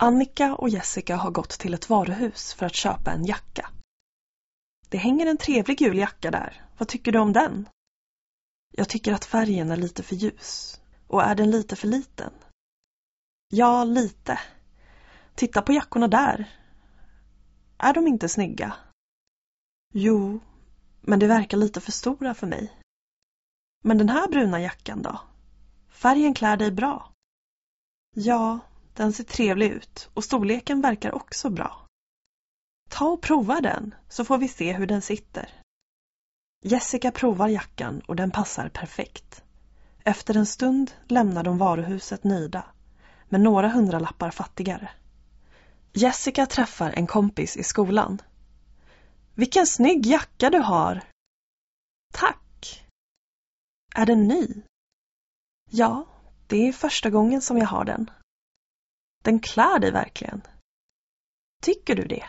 Annika och Jessica har gått till ett varuhus för att köpa en jacka. Det hänger en trevlig gul jacka där. Vad tycker du om den? Jag tycker att färgen är lite för ljus. Och är den lite för liten? Ja, lite. Titta på jackorna där. Är de inte snygga? Jo, men det verkar lite för stora för mig. Men den här bruna jackan då? Färgen klär dig bra. Ja, den ser trevlig ut och storleken verkar också bra. Ta och prova den så får vi se hur den sitter. Jessica provar jackan och den passar perfekt. Efter en stund lämnar de varuhuset nöjda, men några hundralappar fattigare. Jessica träffar en kompis i skolan. Vilken snygg jacka du har! Tack! Är den ny? Ja, det är första gången som jag har den. Den klär dig verkligen. Tycker du det?